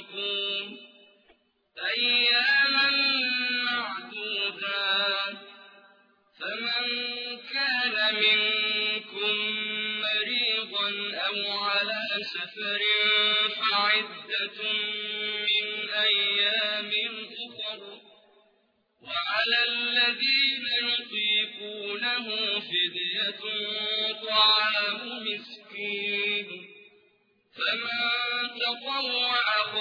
تتقون أياما معدودات فمن كان منكم مريضا أو على سفر فعدة من أيام أخر. وعلى الذين يطيقونه فدية طعام مسكين. فمن تطوع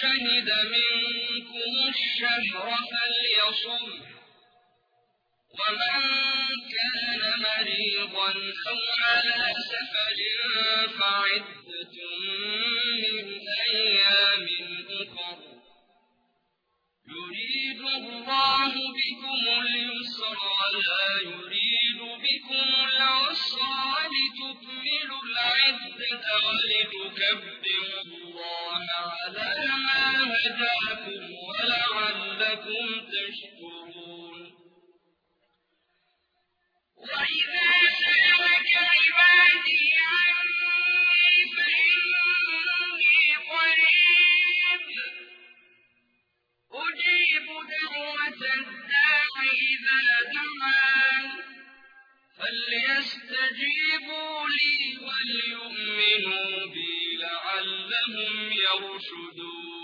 شهد منكم الشهر فليصم ومن كان مريضا أو على سفر فعدة. على ما هداكم ولعلكم تشكرون. وإذا سألك عبادي عني فإني قريب. أجيب دعوة الداع إذا دعان. فليستجيبوا لي وليؤمنوا بي. يرشدون